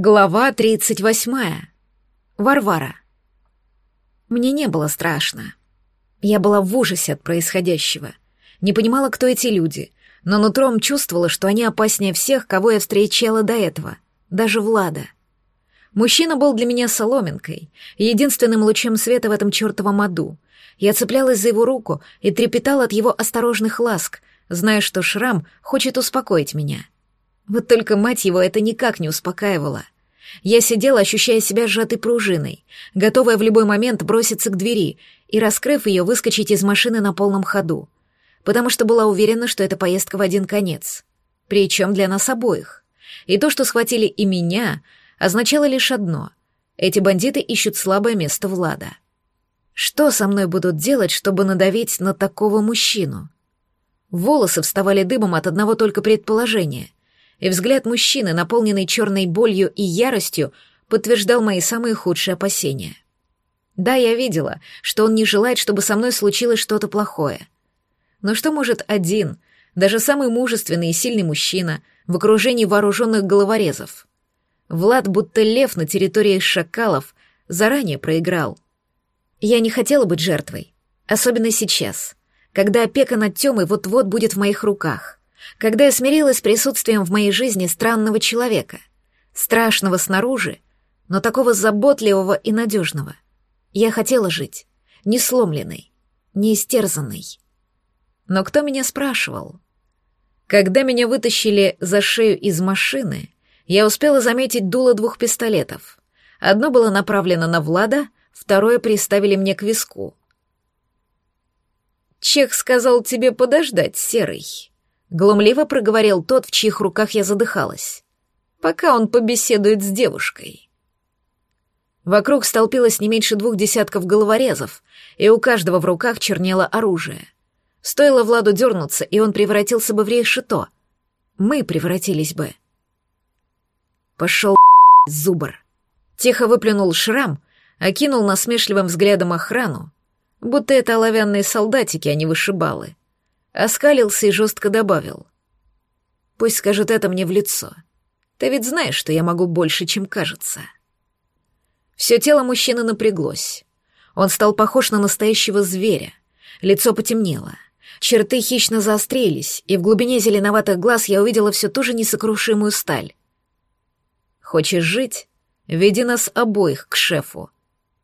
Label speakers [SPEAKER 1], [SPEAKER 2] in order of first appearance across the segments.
[SPEAKER 1] Глава 38. Варвара. Мне не было страшно. Я была в ужасе от происходящего. Не понимала, кто эти люди, но нутром чувствовала, что они опаснее всех, кого я встречала до этого, даже Влада. Мужчина был для меня соломинкой, единственным лучом света в этом чертовом аду. Я цеплялась за его руку и трепетала от его осторожных ласк, зная, что шрам хочет успокоить меня — вот только мать его это никак не успокаивало. Я сидела, ощущая себя сжатой пружиной, готовая в любой момент броситься к двери и, раскрыв ее, выскочить из машины на полном ходу, потому что была уверена, что это поездка в один конец. Причем для нас обоих. И то, что схватили и меня, означало лишь одно — эти бандиты ищут слабое место Влада. Что со мной будут делать, чтобы надавить на такого мужчину? Волосы вставали дыбом от одного только предположения — и взгляд мужчины, наполненный черной болью и яростью, подтверждал мои самые худшие опасения. Да, я видела, что он не желает, чтобы со мной случилось что-то плохое. Но что может один, даже самый мужественный и сильный мужчина, в окружении вооруженных головорезов? Влад, будто лев на территории шакалов, заранее проиграл. Я не хотела быть жертвой, особенно сейчас, когда опека над Тёмой вот-вот будет в моих руках когда я смирилась с присутствием в моей жизни странного человека, страшного снаружи, но такого заботливого и надежного. Я хотела жить, не сломленной, не истерзанной. Но кто меня спрашивал? Когда меня вытащили за шею из машины, я успела заметить дуло двух пистолетов. Одно было направлено на Влада, второе приставили мне к виску. «Чех сказал тебе подождать, Серый», Глумливо проговорил тот, в чьих руках я задыхалась. Пока он побеседует с девушкой. Вокруг столпилось не меньше двух десятков головорезов, и у каждого в руках чернело оружие. Стоило Владу дернуться, и он превратился бы в решето. Мы превратились бы. Пошел зубр. Тихо выплюнул шрам, окинул насмешливым взглядом охрану, будто это оловянные солдатики, а не вышибалы оскалился и жестко добавил. «Пусть скажет это мне в лицо. Ты ведь знаешь, что я могу больше, чем кажется». Все тело мужчины напряглось. Он стал похож на настоящего зверя. Лицо потемнело. Черты хищно заострились, и в глубине зеленоватых глаз я увидела всю ту же несокрушимую сталь. «Хочешь жить? Веди нас обоих к шефу.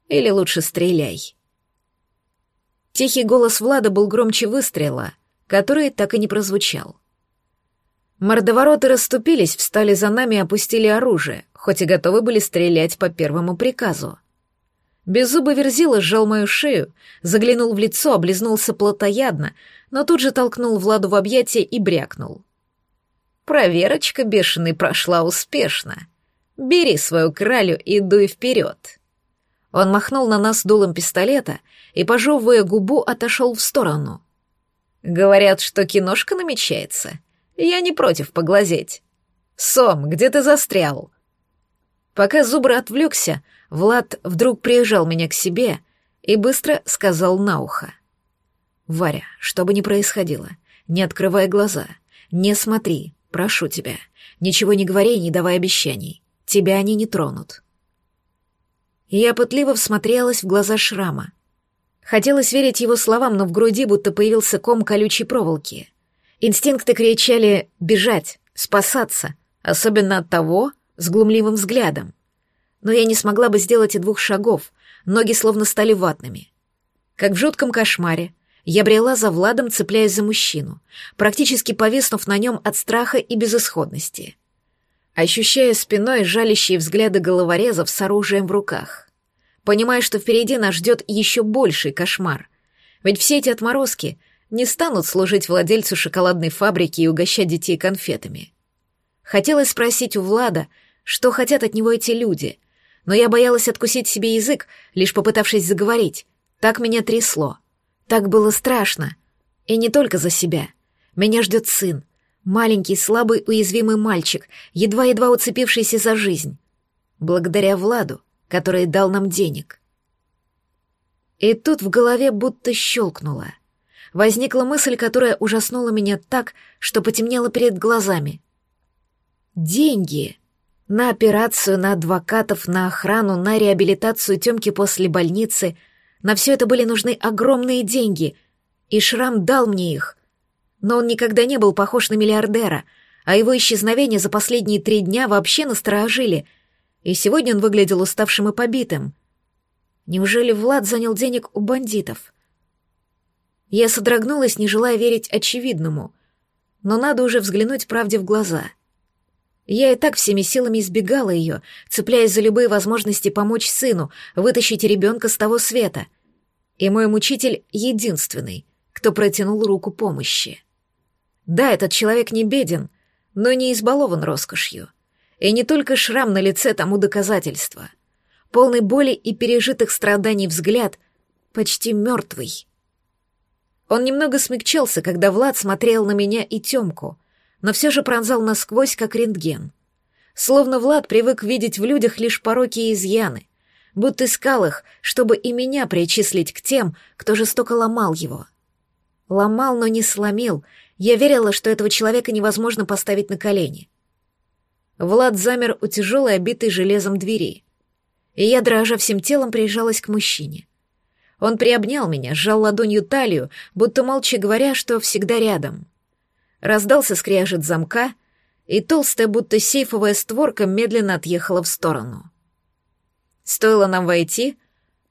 [SPEAKER 1] Или лучше стреляй». Тихий голос Влада был громче выстрела — который так и не прозвучал. Мордовороты расступились, встали за нами и опустили оружие, хоть и готовы были стрелять по первому приказу. Беззубый верзила сжал мою шею, заглянул в лицо, облизнулся плотоядно, но тут же толкнул Владу в объятия и брякнул. «Проверочка бешеный прошла успешно. Бери свою кралю и дуй вперед». Он махнул на нас дулом пистолета и, пожевывая губу, отошел в сторону. Говорят, что киношка намечается. Я не против поглазеть. Сом, где ты застрял? Пока Зубра отвлекся, Влад вдруг приезжал меня к себе и быстро сказал на ухо. «Варя, что бы ни происходило, не открывай глаза, не смотри, прошу тебя, ничего не говори и не давай обещаний, тебя они не тронут». Я пытливо всмотрелась в глаза шрама, Хотелось верить его словам, но в груди будто появился ком колючей проволоки. Инстинкты кричали «бежать», «спасаться», особенно от того с глумливым взглядом. Но я не смогла бы сделать и двух шагов, ноги словно стали ватными. Как в жутком кошмаре, я брела за Владом, цепляясь за мужчину, практически повиснув на нем от страха и безысходности. Ощущая спиной жалящие взгляды головорезов с оружием в руках понимая, что впереди нас ждет еще больший кошмар. Ведь все эти отморозки не станут служить владельцу шоколадной фабрики и угощать детей конфетами. Хотелось спросить у Влада, что хотят от него эти люди, но я боялась откусить себе язык, лишь попытавшись заговорить. Так меня трясло. Так было страшно. И не только за себя. Меня ждет сын. Маленький, слабый, уязвимый мальчик, едва-едва уцепившийся за жизнь. Благодаря Владу который дал нам денег. И тут в голове будто щелкнуло. Возникла мысль, которая ужаснула меня так, что потемнело перед глазами. Деньги. На операцию, на адвокатов, на охрану, на реабилитацию Тёмки после больницы. На все это были нужны огромные деньги. И Шрам дал мне их. Но он никогда не был похож на миллиардера, а его исчезновение за последние три дня вообще насторожили. И сегодня он выглядел уставшим и побитым. Неужели Влад занял денег у бандитов? Я содрогнулась, не желая верить очевидному. Но надо уже взглянуть правде в глаза — я и так всеми силами избегала ее, цепляясь за любые возможности помочь сыну, вытащить ребенка с того света. И мой мучитель единственный, кто протянул руку помощи. Да, этот человек не беден, но не избалован роскошью. И не только шрам на лице тому доказательство. Полный боли и пережитых страданий взгляд, почти мертвый. Он немного смягчился, когда Влад смотрел на меня и Тёмку — но все же пронзал насквозь, как рентген. Словно Влад привык видеть в людях лишь пороки и изъяны, будто искал их, чтобы и меня причислить к тем, кто жестоко ломал его. Ломал, но не сломил. Я верила, что этого человека невозможно поставить на колени. Влад замер у тяжелой, обитой железом двери. И я, дрожа всем телом, прижалась к мужчине. Он приобнял меня, сжал ладонью талию, будто молча говоря, что всегда рядом. Раздался скрежет замка, и толстая, будто сейфовая створка, медленно отъехала в сторону. Стоило нам войти,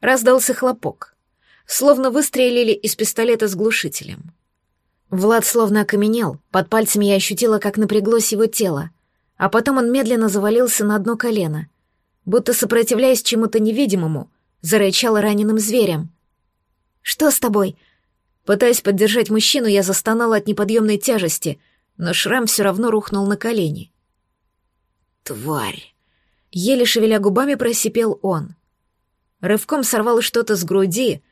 [SPEAKER 1] раздался хлопок. Словно выстрелили из пистолета с глушителем. Влад словно окаменел, под пальцами я ощутила, как напряглось его тело, а потом он медленно завалился на одно колено, будто сопротивляясь чему-то невидимому, зарычал раненым зверем. «Что с тобой?» Пытаясь поддержать мужчину, я застонала от неподъемной тяжести, но шрам все равно рухнул на колени. «Тварь!» Еле шевеля губами просипел он. Рывком сорвал что-то с груди,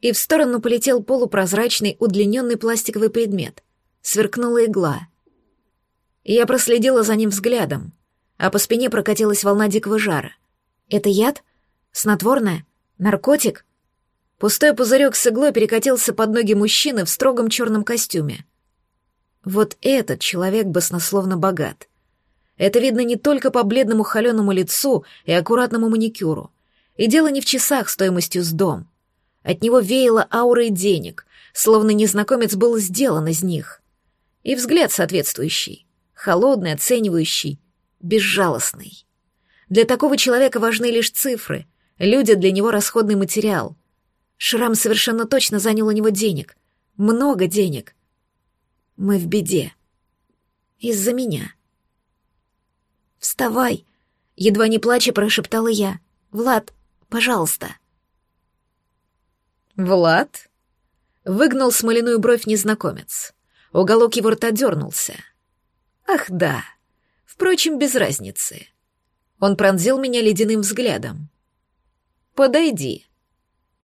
[SPEAKER 1] и в сторону полетел полупрозрачный удлиненный пластиковый предмет. Сверкнула игла. Я проследила за ним взглядом, а по спине прокатилась волна дикого жара. «Это яд? Снотворное? Наркотик?» Пустой пузырек с иглой перекатился под ноги мужчины в строгом черном костюме. Вот этот человек баснословно богат. Это видно не только по бледному холеному лицу и аккуратному маникюру. И дело не в часах стоимостью с дом. От него веяло аурой денег, словно незнакомец был сделан из них. И взгляд соответствующий, холодный, оценивающий, безжалостный. Для такого человека важны лишь цифры, люди для него расходный материал. Шрам совершенно точно занял у него денег. Много денег. Мы в беде. Из-за меня. «Вставай!» — едва не плача прошептала я. «Влад, пожалуйста!»
[SPEAKER 2] «Влад?» — выгнал смоляную бровь незнакомец. Уголок его рта дернулся. «Ах, да. Впрочем, без разницы». Он пронзил меня ледяным взглядом. «Подойди».